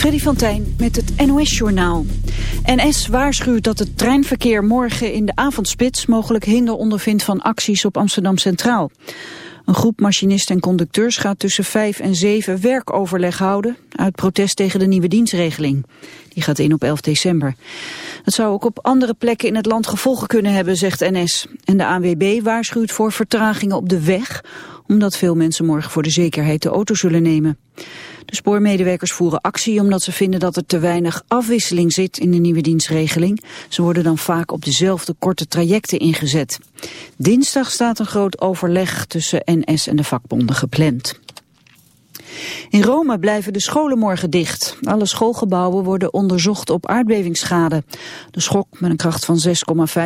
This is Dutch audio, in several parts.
Freddy van Tijn met het NOS-journaal. NS waarschuwt dat het treinverkeer morgen in de avondspits... mogelijk hinder ondervindt van acties op Amsterdam Centraal. Een groep machinisten en conducteurs gaat tussen 5 en 7 werkoverleg houden... uit protest tegen de nieuwe dienstregeling. Die gaat in op 11 december. Het zou ook op andere plekken in het land gevolgen kunnen hebben, zegt NS. En de ANWB waarschuwt voor vertragingen op de weg... omdat veel mensen morgen voor de zekerheid de auto zullen nemen. De spoormedewerkers voeren actie omdat ze vinden dat er te weinig afwisseling zit in de nieuwe dienstregeling. Ze worden dan vaak op dezelfde korte trajecten ingezet. Dinsdag staat een groot overleg tussen NS en de vakbonden gepland. In Rome blijven de scholen morgen dicht. Alle schoolgebouwen worden onderzocht op aardbevingsschade. De schok met een kracht van 6,5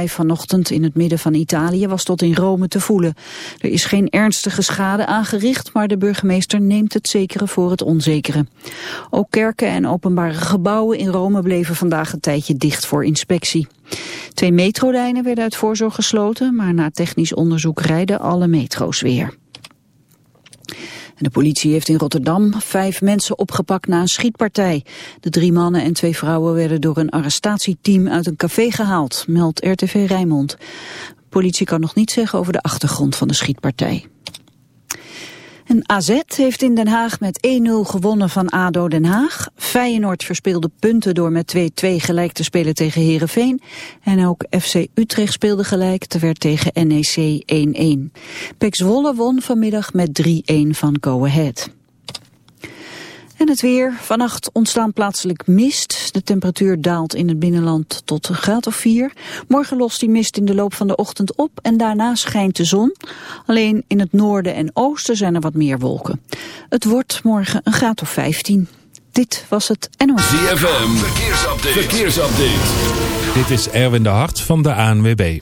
vanochtend in het midden van Italië was tot in Rome te voelen. Er is geen ernstige schade aangericht, maar de burgemeester neemt het zekere voor het onzekere. Ook kerken en openbare gebouwen in Rome bleven vandaag een tijdje dicht voor inspectie. Twee metrolijnen werden uit voorzorg gesloten, maar na technisch onderzoek rijden alle metro's weer de politie heeft in Rotterdam vijf mensen opgepakt na een schietpartij. De drie mannen en twee vrouwen werden door een arrestatieteam uit een café gehaald, meldt RTV Rijnmond. De politie kan nog niet zeggen over de achtergrond van de schietpartij. En AZ heeft in Den Haag met 1-0 gewonnen van ADO Den Haag. Feyenoord verspeelde punten door met 2-2 gelijk te spelen tegen Herenveen. En ook FC Utrecht speelde gelijk, te werd tegen NEC 1-1. Pek Zwolle won vanmiddag met 3-1 van Go Ahead. En het weer. Vannacht ontstaan plaatselijk mist. De temperatuur daalt in het binnenland tot een graad of 4. Morgen lost die mist in de loop van de ochtend op en daarna schijnt de zon. Alleen in het noorden en oosten zijn er wat meer wolken. Het wordt morgen een graad of 15. Dit was het NOS. ZFM. Verkeersupdate. Verkeersupdate. Dit is Erwin de Hart van de ANWB.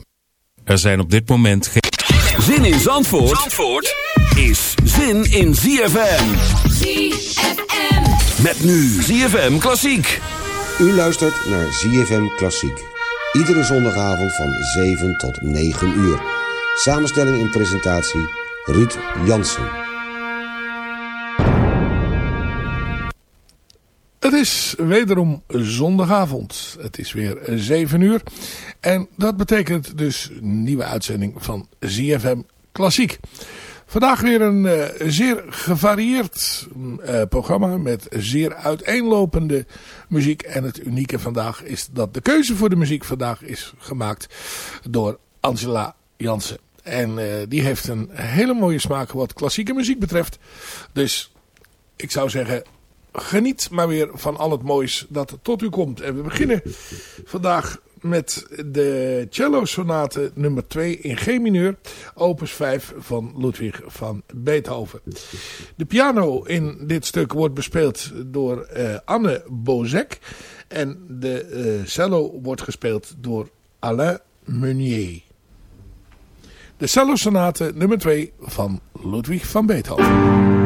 Er zijn op dit moment geen... Zin in Zandvoort, Zandvoort? is zin in ZFM. ZFM. Met nu ZFM Klassiek. U luistert naar ZFM Klassiek. Iedere zondagavond van 7 tot 9 uur. Samenstelling en presentatie Ruud Jansen. Het is wederom zondagavond. Het is weer 7 uur. En dat betekent dus een nieuwe uitzending van ZFM Klassiek. Vandaag weer een uh, zeer gevarieerd uh, programma met zeer uiteenlopende muziek. En het unieke vandaag is dat de keuze voor de muziek vandaag is gemaakt door Angela Jansen. En uh, die heeft een hele mooie smaak wat klassieke muziek betreft. Dus ik zou zeggen, geniet maar weer van al het moois dat tot u komt. En we beginnen vandaag met de cello sonate nummer 2 in G mineur, opus 5 van Ludwig van Beethoven. De piano in dit stuk wordt bespeeld door uh, Anne Bozek en de uh, cello wordt gespeeld door Alain Meunier. De cello sonate nummer 2 van Ludwig van Beethoven.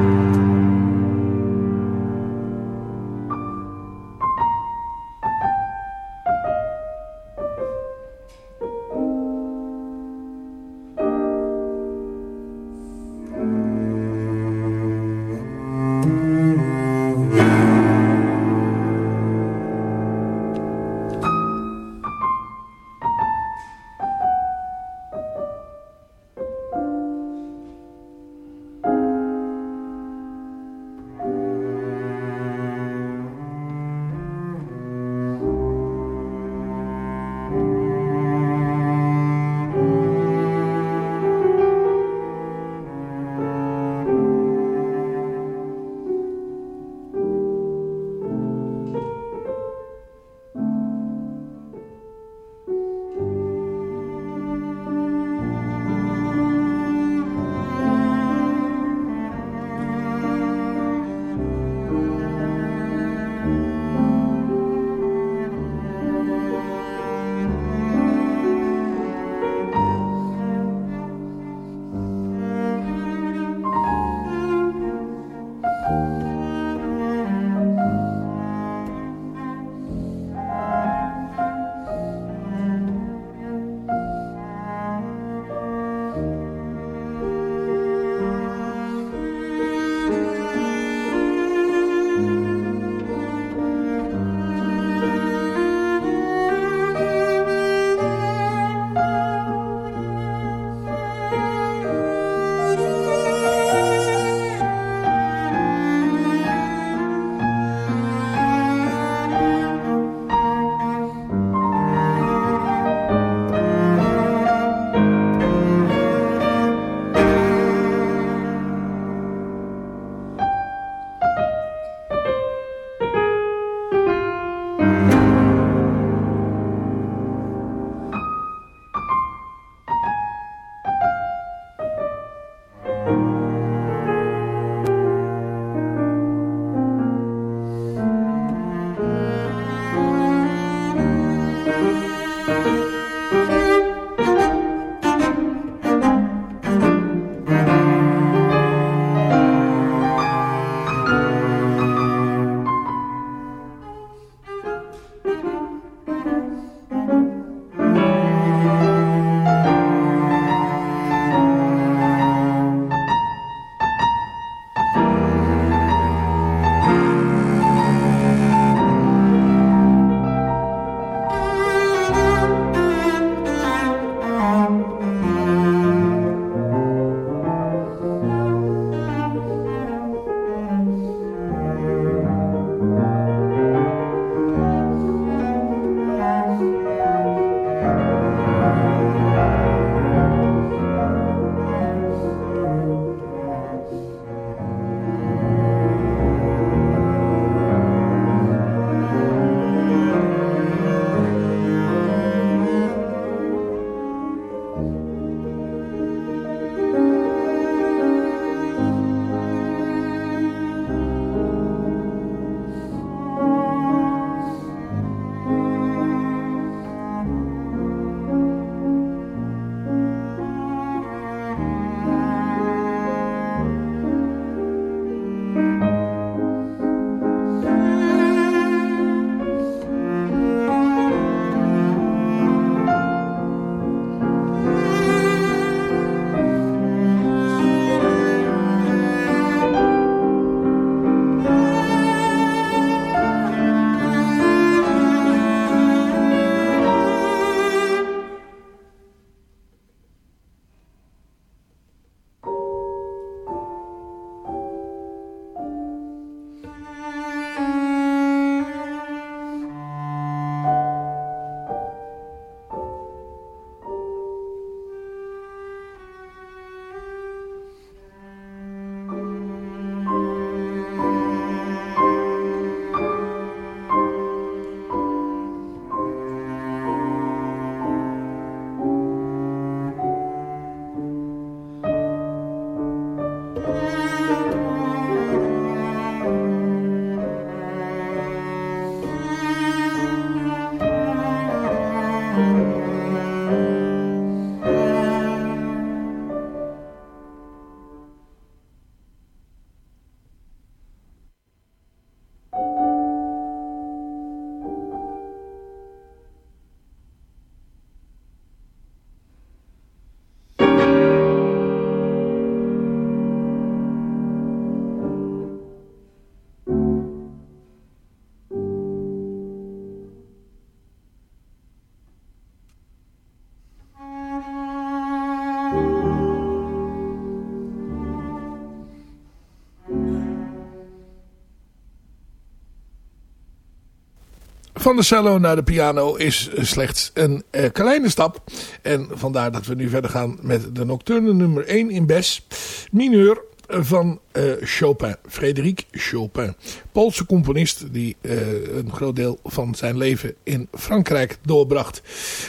Van de cello naar de piano is slechts een uh, kleine stap. En vandaar dat we nu verder gaan met de nocturne nummer 1 in Bes. Mineur van uh, Chopin, Frédéric Chopin. Poolse componist die een groot deel van zijn leven in Frankrijk doorbracht.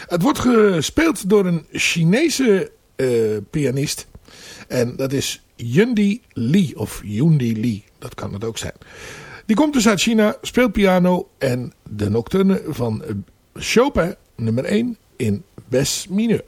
Het wordt gespeeld door een Chinese pianist. En dat is Yundi Lee of Yundi Lee, dat kan het ook zijn. Die komt dus uit China, speelt piano en de nocturne van Chopin nummer 1 in Bes mineur.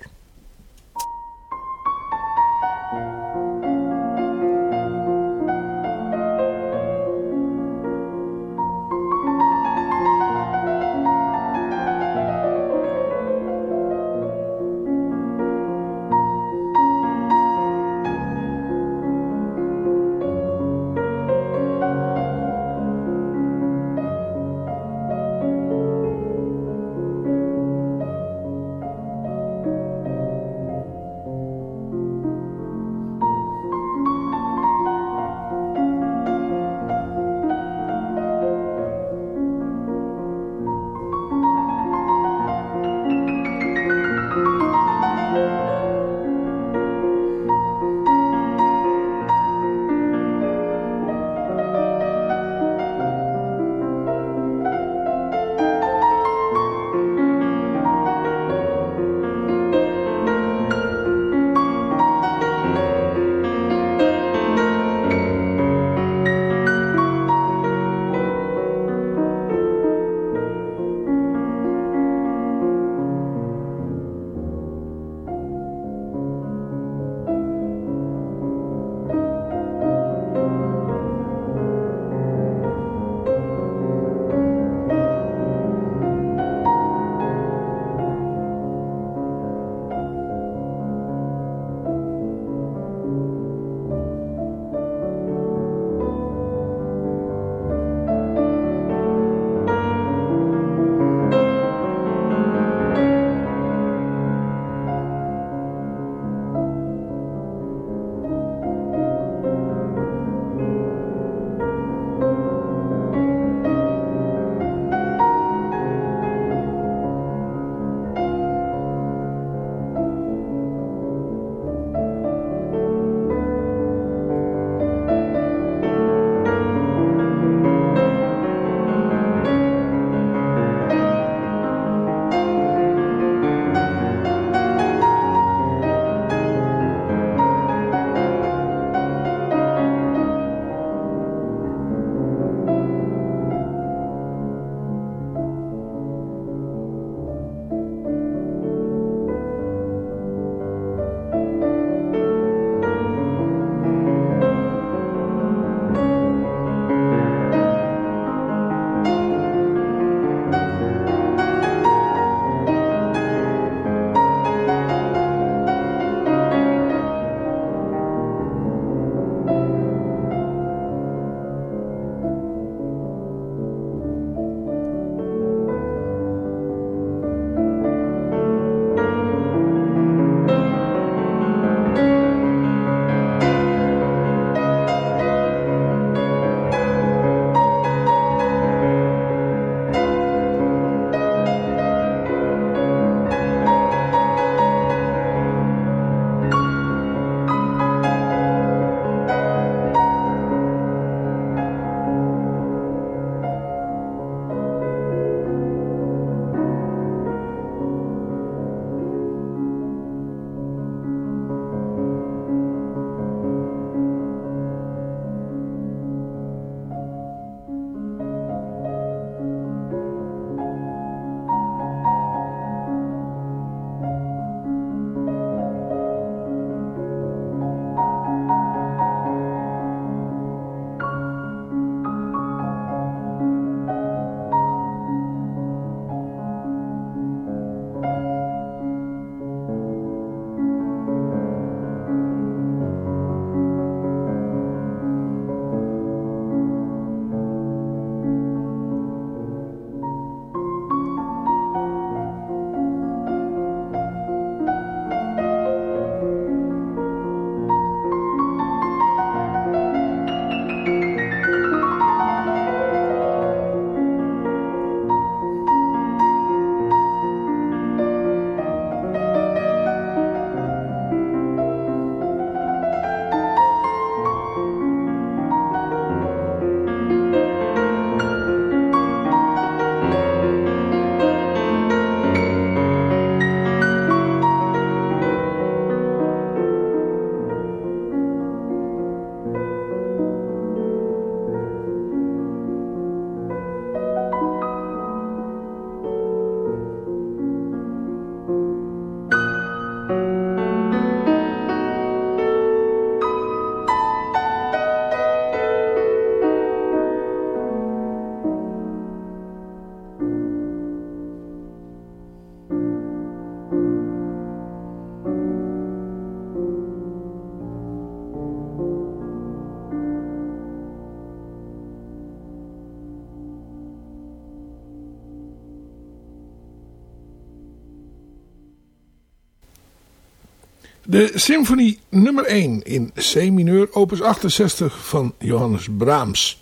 De symfonie nummer 1 in C mineur, opus 68 van Johannes Brahms.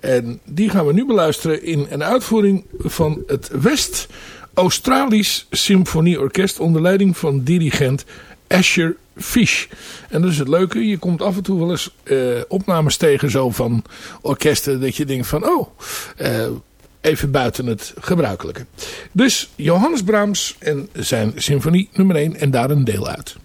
En die gaan we nu beluisteren in een uitvoering van het West-Australisch Symfonieorkest onder leiding van dirigent Asher Fish. En dat is het leuke, je komt af en toe wel eens uh, opnames tegen zo van orkesten dat je denkt van oh, uh, even buiten het gebruikelijke. Dus Johannes Brahms en zijn symfonie nummer 1 en daar een deel uit.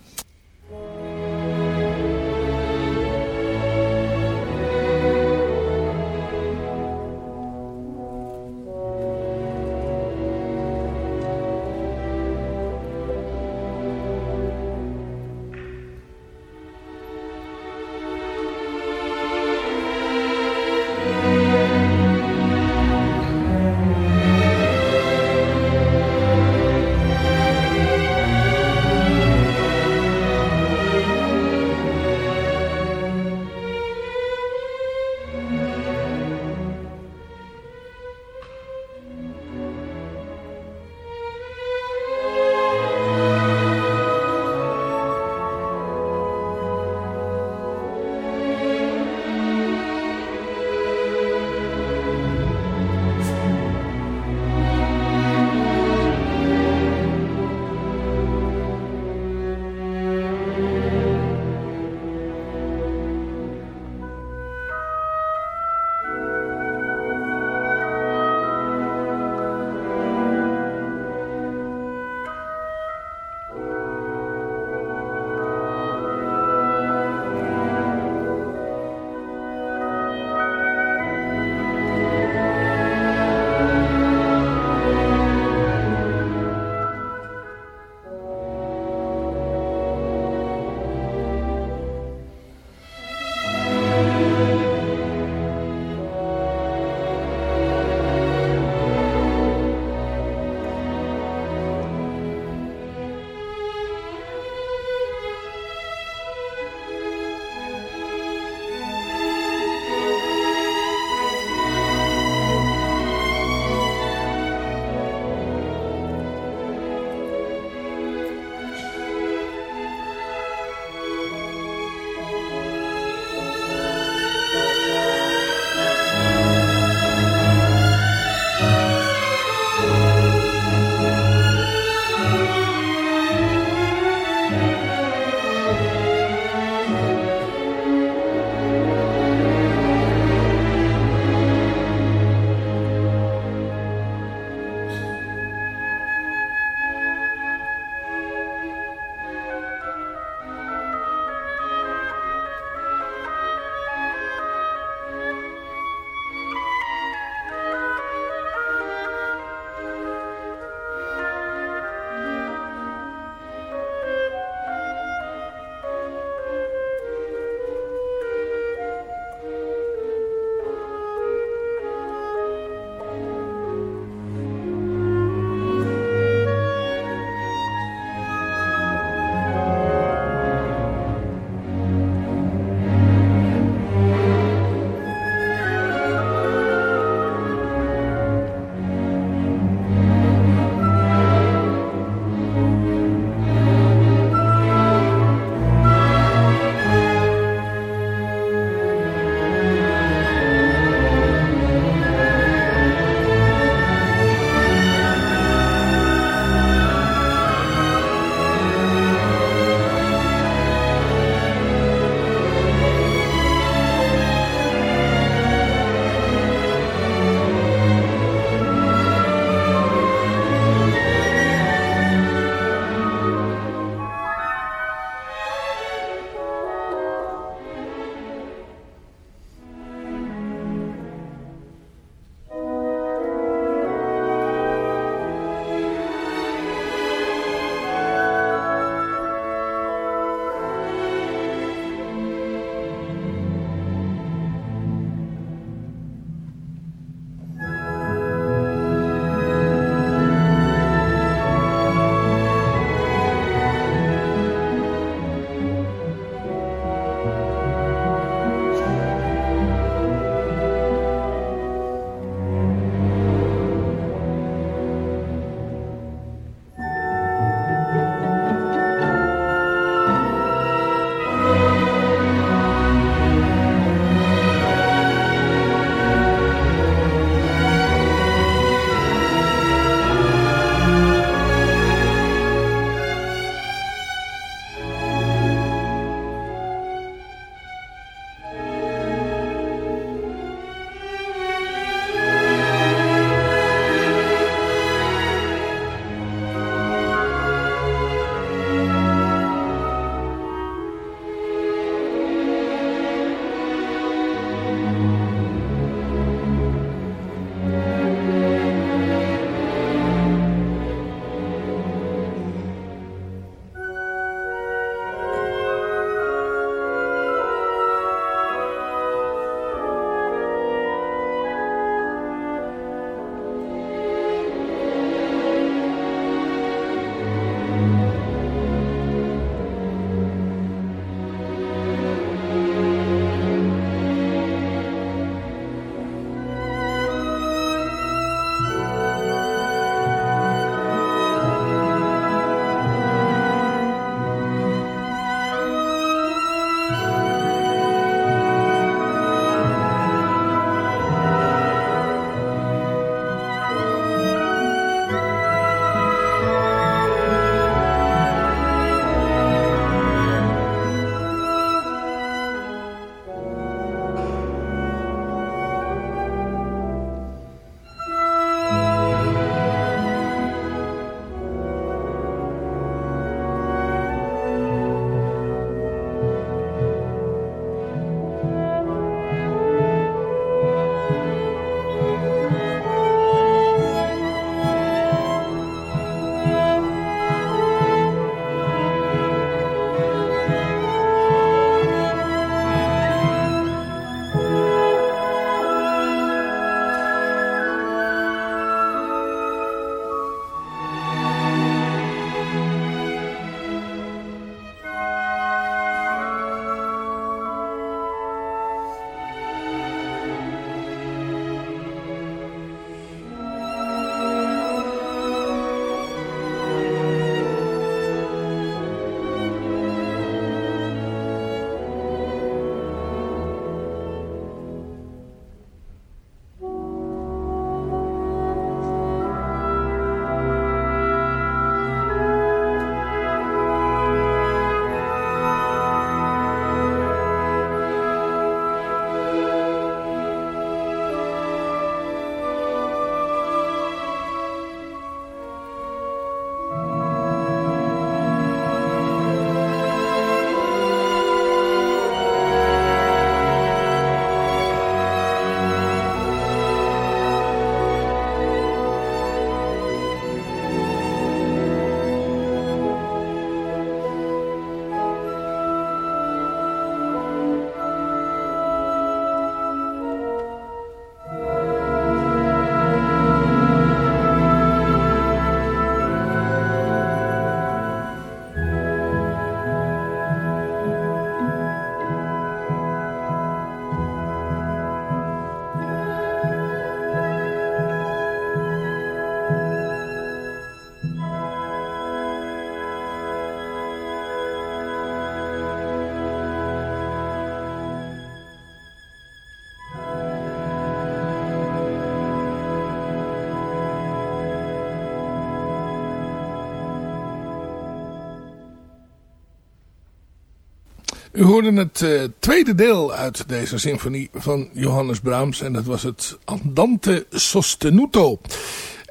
U hoorde het uh, tweede deel uit deze symfonie van Johannes Brahms. En dat was het Andante Sostenuto.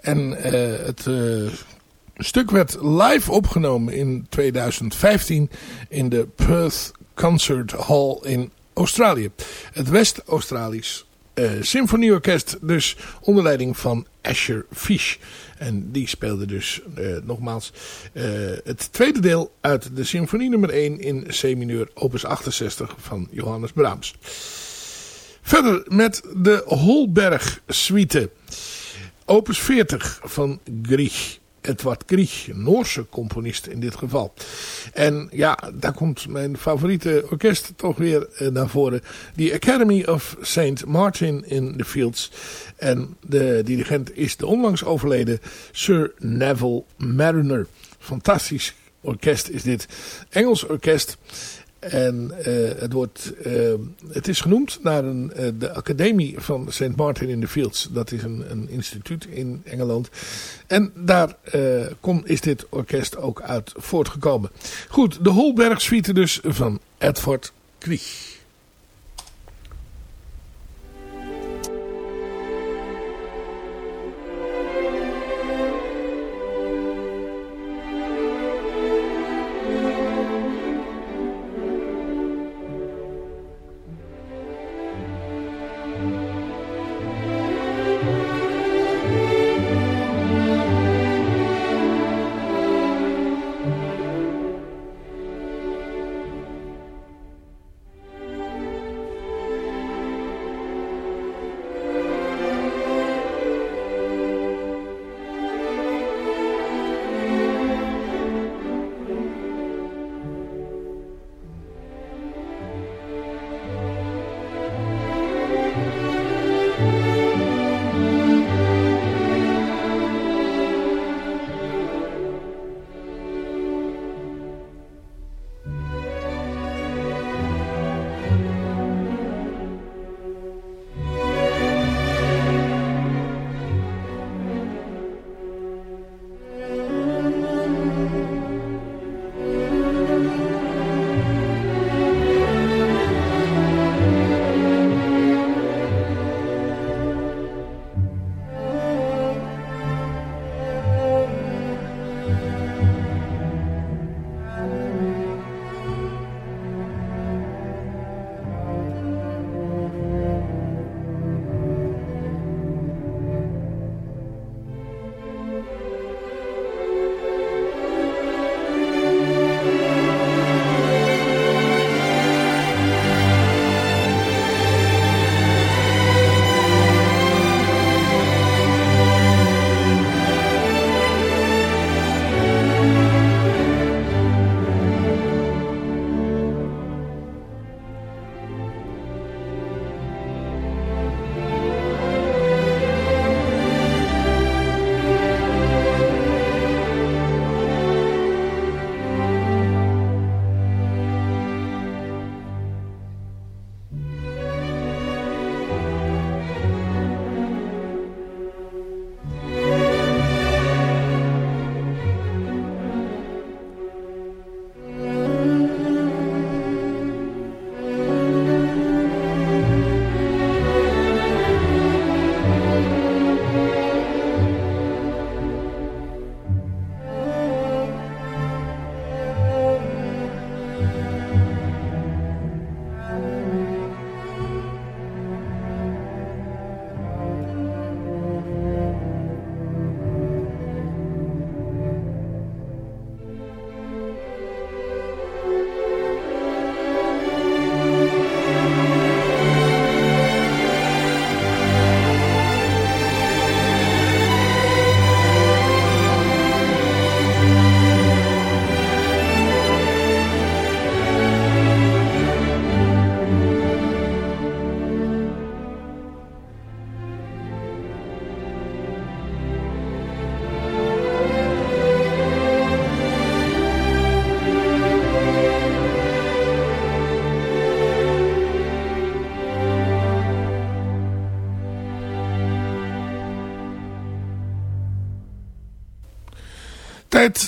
En uh, het uh, stuk werd live opgenomen in 2015 in de Perth Concert Hall in Australië. Het West-Australisch Symfonieorkest dus onder leiding van Asher Fish. En die speelde dus uh, nogmaals uh, het tweede deel uit de symfonie nummer 1 in C-mineur opus 68 van Johannes Brahms. Verder met de Holberg suite. Opus 40 van Grieg. Edward Grieg, Noorse componist in dit geval. En ja, daar komt mijn favoriete orkest toch weer uh, naar voren. The Academy of St. Martin in the Fields. En de dirigent is de onlangs overleden Sir Neville Mariner. Fantastisch orkest is dit. Engels orkest. En uh, het, wordt, uh, het is genoemd naar een, uh, de Academie van St. Martin in the Fields. Dat is een, een instituut in Engeland. En daar kom, is dit orkest ook uit voortgekomen. Goed, de Holberg Suite dus van Edward Krieg.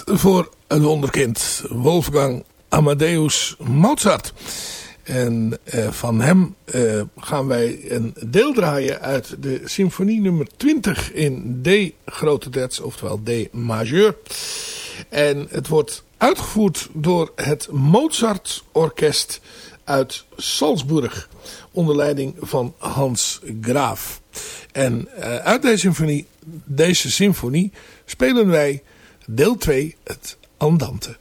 Voor een wonderkind. Wolfgang Amadeus Mozart. En uh, van hem uh, gaan wij een deel draaien uit de symfonie nummer 20 in D grote dets, oftewel D majeur. En het wordt uitgevoerd door het Mozart Orkest uit Salzburg onder leiding van Hans Graaf. En uh, uit deze symfonie, deze symfonie spelen wij deel 2, het Andante.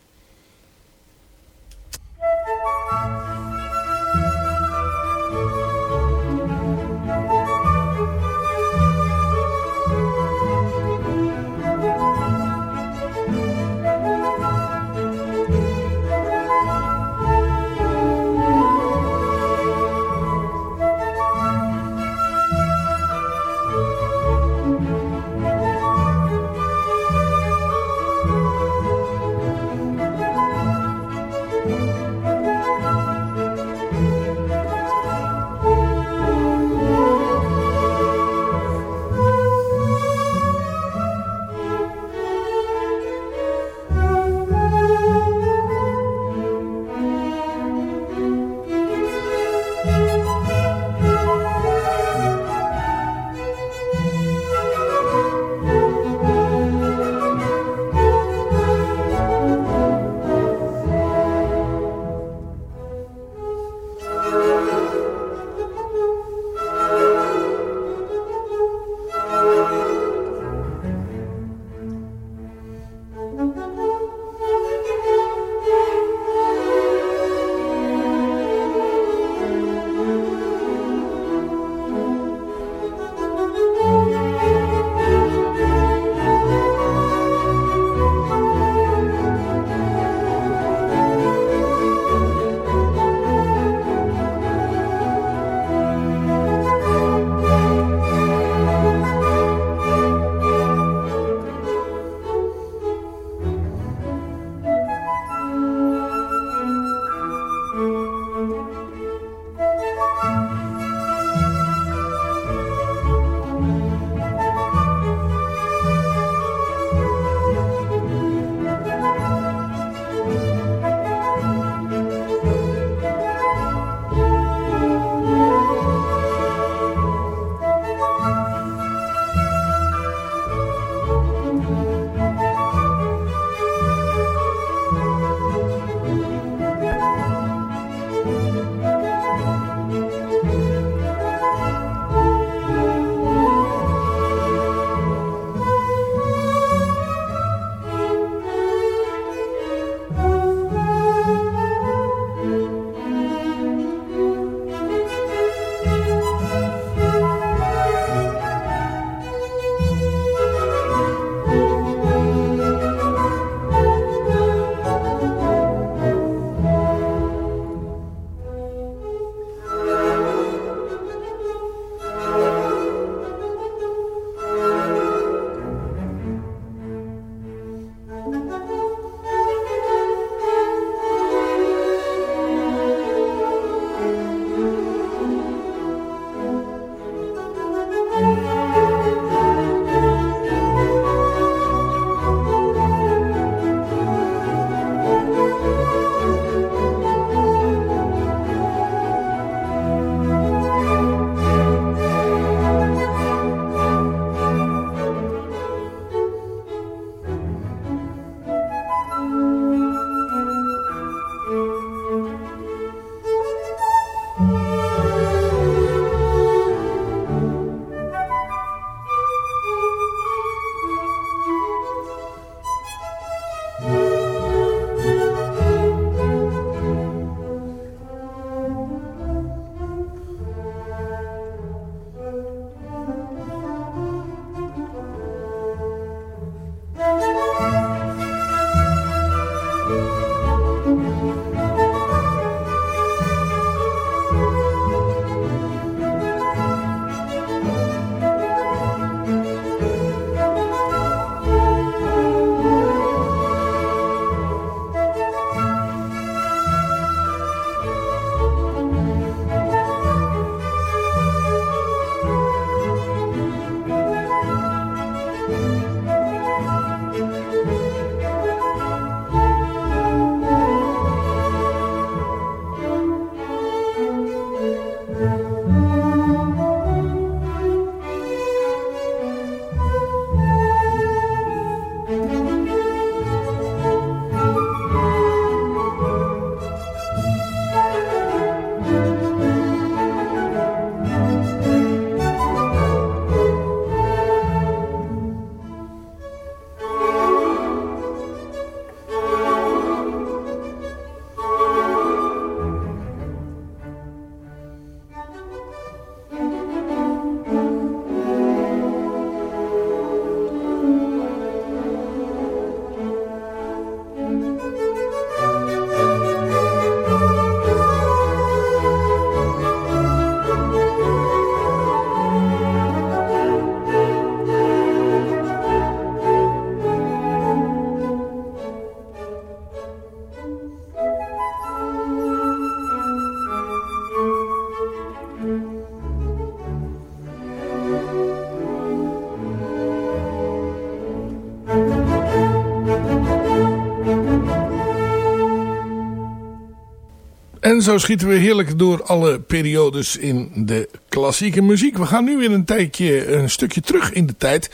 En zo schieten we heerlijk door alle periodes in de klassieke muziek. We gaan nu weer een tijdje, een stukje terug in de tijd.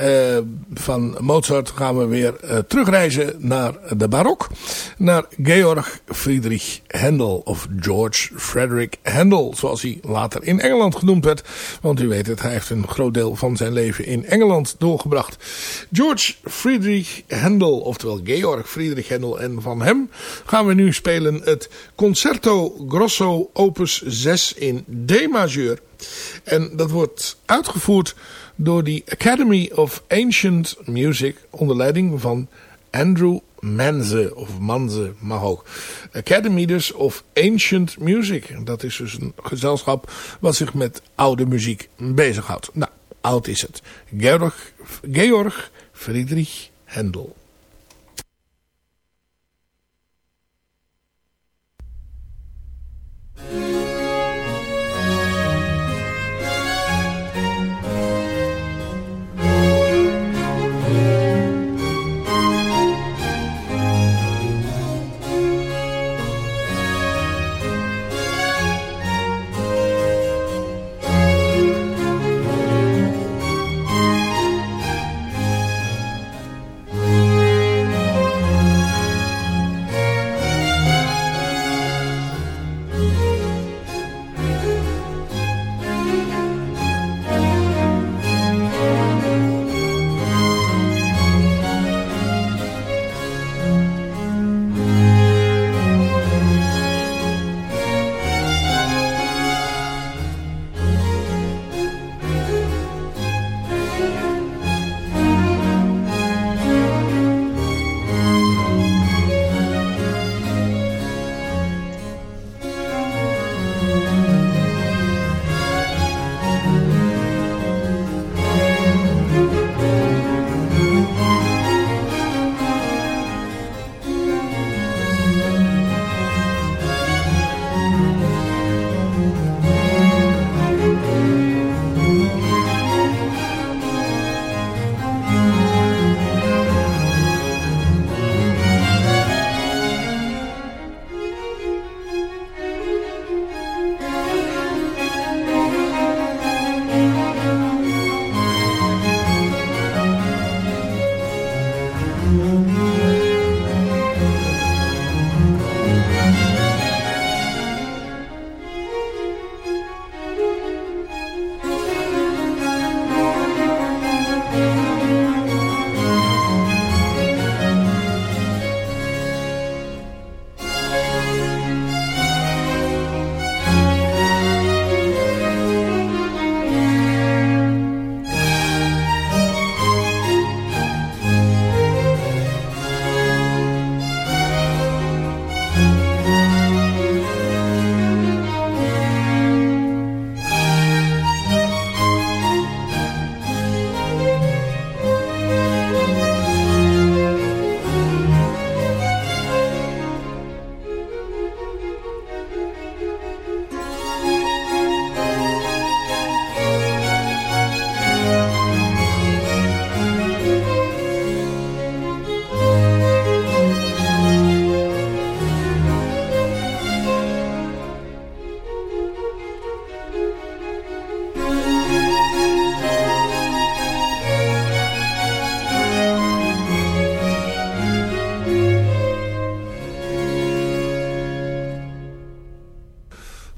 Uh, van Mozart gaan we weer uh, terugreizen naar de barok. Naar Georg Friedrich Handel of George Frederick Handel. Zoals hij later in Engeland genoemd werd. Want u weet het, hij heeft een groot deel van zijn leven in Engeland doorgebracht. George Friedrich Handel, oftewel Georg Friedrich Handel. En van hem gaan we nu spelen het Concerto Grosso opus 6 in D majeur. En dat wordt uitgevoerd door de Academy of Ancient Music onder leiding van Andrew Manze, of Manze mag ook. Academy dus of Ancient Music. Dat is dus een gezelschap wat zich met oude muziek bezighoudt. Nou, oud is het. Georg, Georg Friedrich Händel.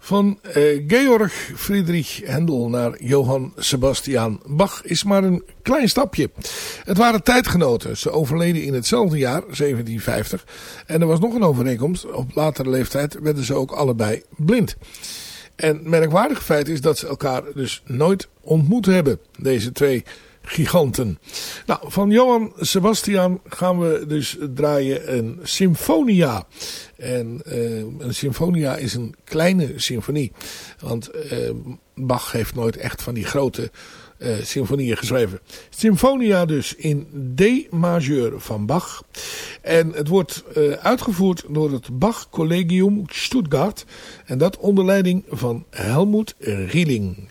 Van uh, Georg Friedrich Händel naar Johann Sebastian Bach is maar een klein stapje. Het waren tijdgenoten. Ze overleden in hetzelfde jaar, 1750. En er was nog een overeenkomst. Op latere leeftijd werden ze ook allebei blind. En merkwaardig feit is dat ze elkaar dus nooit ontmoet hebben. Deze twee giganten. Nou, van Johan Sebastian gaan we dus draaien een symfonia. En uh, een symfonia is een kleine symfonie. Want uh, Bach heeft nooit echt van die grote uh, symfonieën geschreven. Symfonia dus in D majeur van Bach. En het wordt uitgevoerd door het Bach Collegium Stuttgart. En dat onder leiding van Helmut Rieling.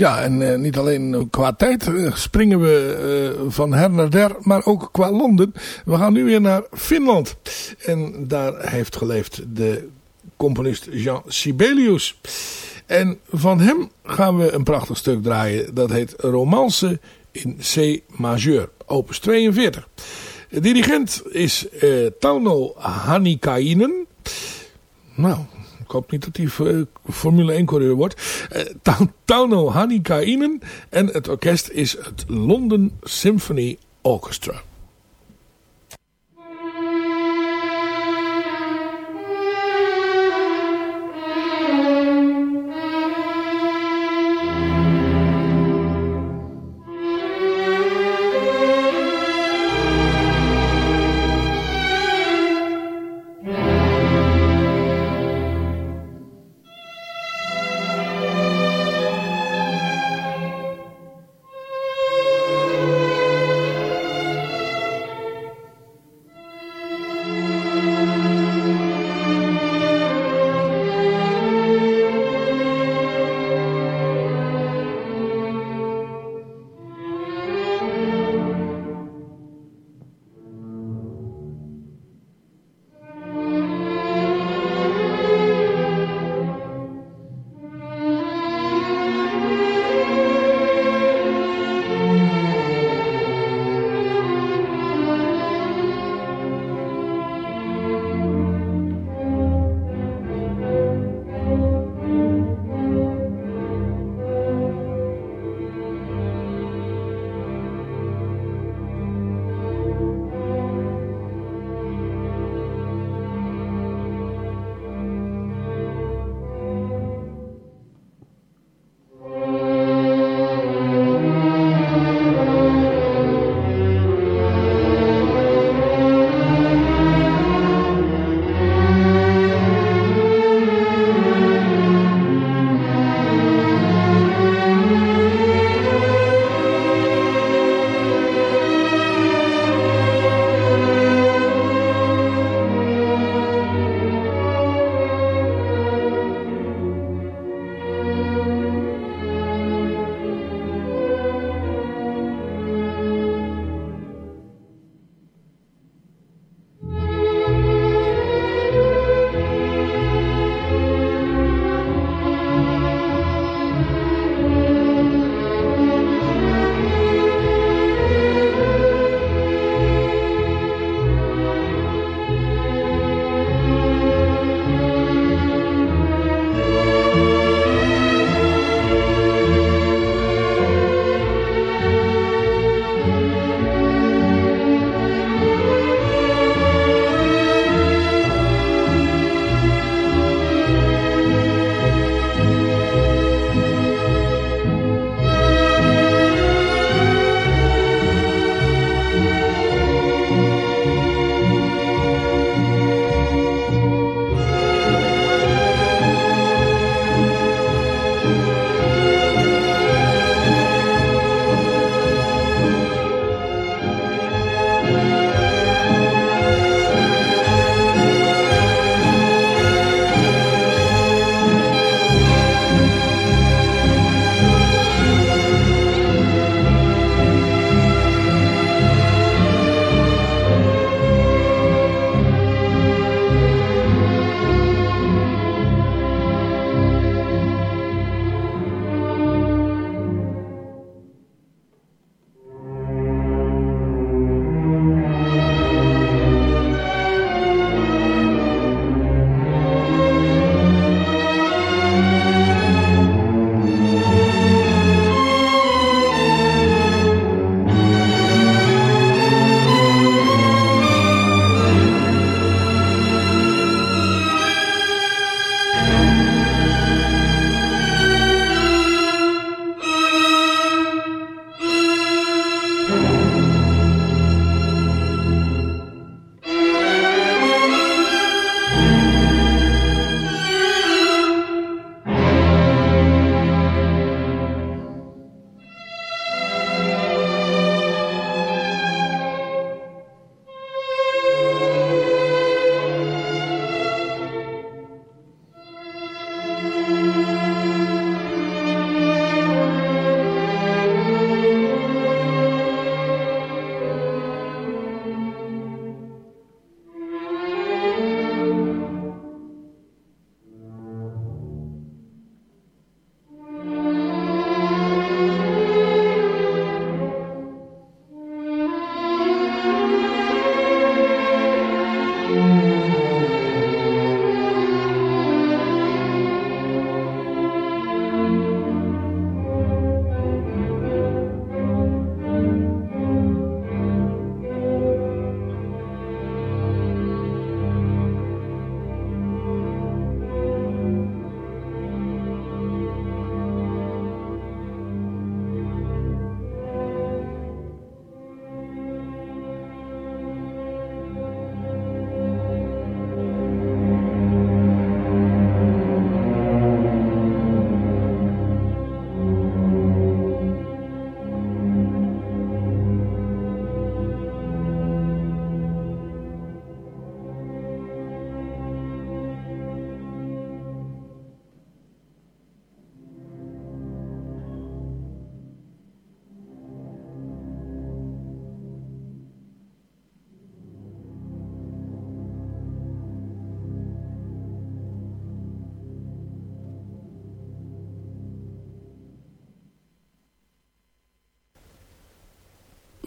Ja, en uh, niet alleen qua tijd uh, springen we uh, van her naar der, maar ook qua landen. We gaan nu weer naar Finland. En daar heeft geleefd de componist Jean Sibelius. En van hem gaan we een prachtig stuk draaien. Dat heet Romance in C majeur, opus 42. De dirigent is Tauno Hanikainen. Nou, ik hoop niet dat hij Formule 1 coureur wordt. Uh, Tauno Hanikainen. En het orkest is het London Symphony Orchestra.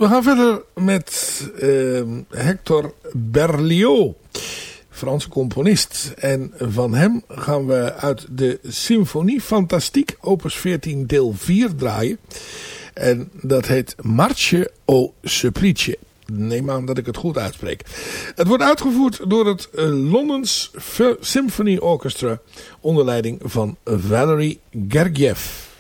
We gaan verder met uh, Hector Berlioz, Franse componist. En van hem gaan we uit de Symfonie Fantastique, opus 14 deel 4 draaien. En dat heet Marche au Supplice. Neem aan dat ik het goed uitspreek. Het wordt uitgevoerd door het uh, Londens Symphony Orchestra onder leiding van Valery Gergiev.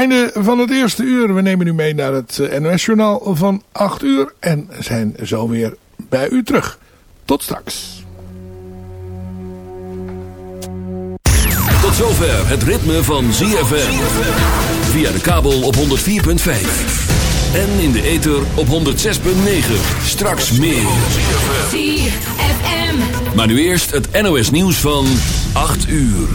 Einde van het eerste uur. We nemen u mee naar het eh, NOS-journaal van 8 uur. En zijn zo weer bij u terug. Tot straks. Tot zover het ritme van ZFM. Via de kabel op 104.5. En in de ether op 106.9. Straks meer. ZFM. Maar nu eerst het NOS nieuws van 8 uur.